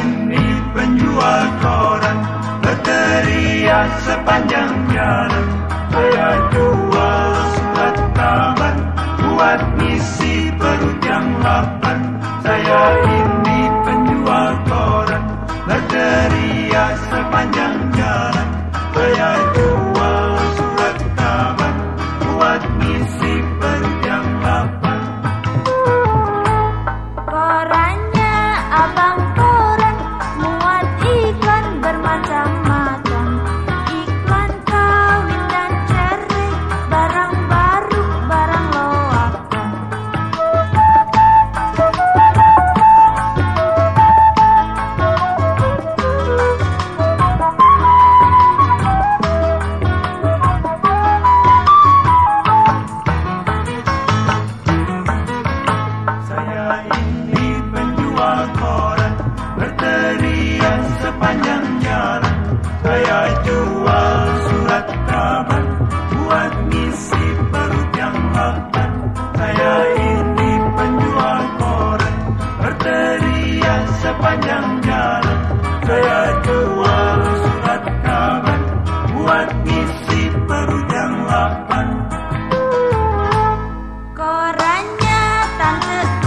ini penjual koran berteriak sepanjang jalan. Saya jual surat kabar buat misi perut yang lapar. Saya ini penjual koran berteriak sepanjang jalan. Saya jual surat kabar buat misi perut 娘子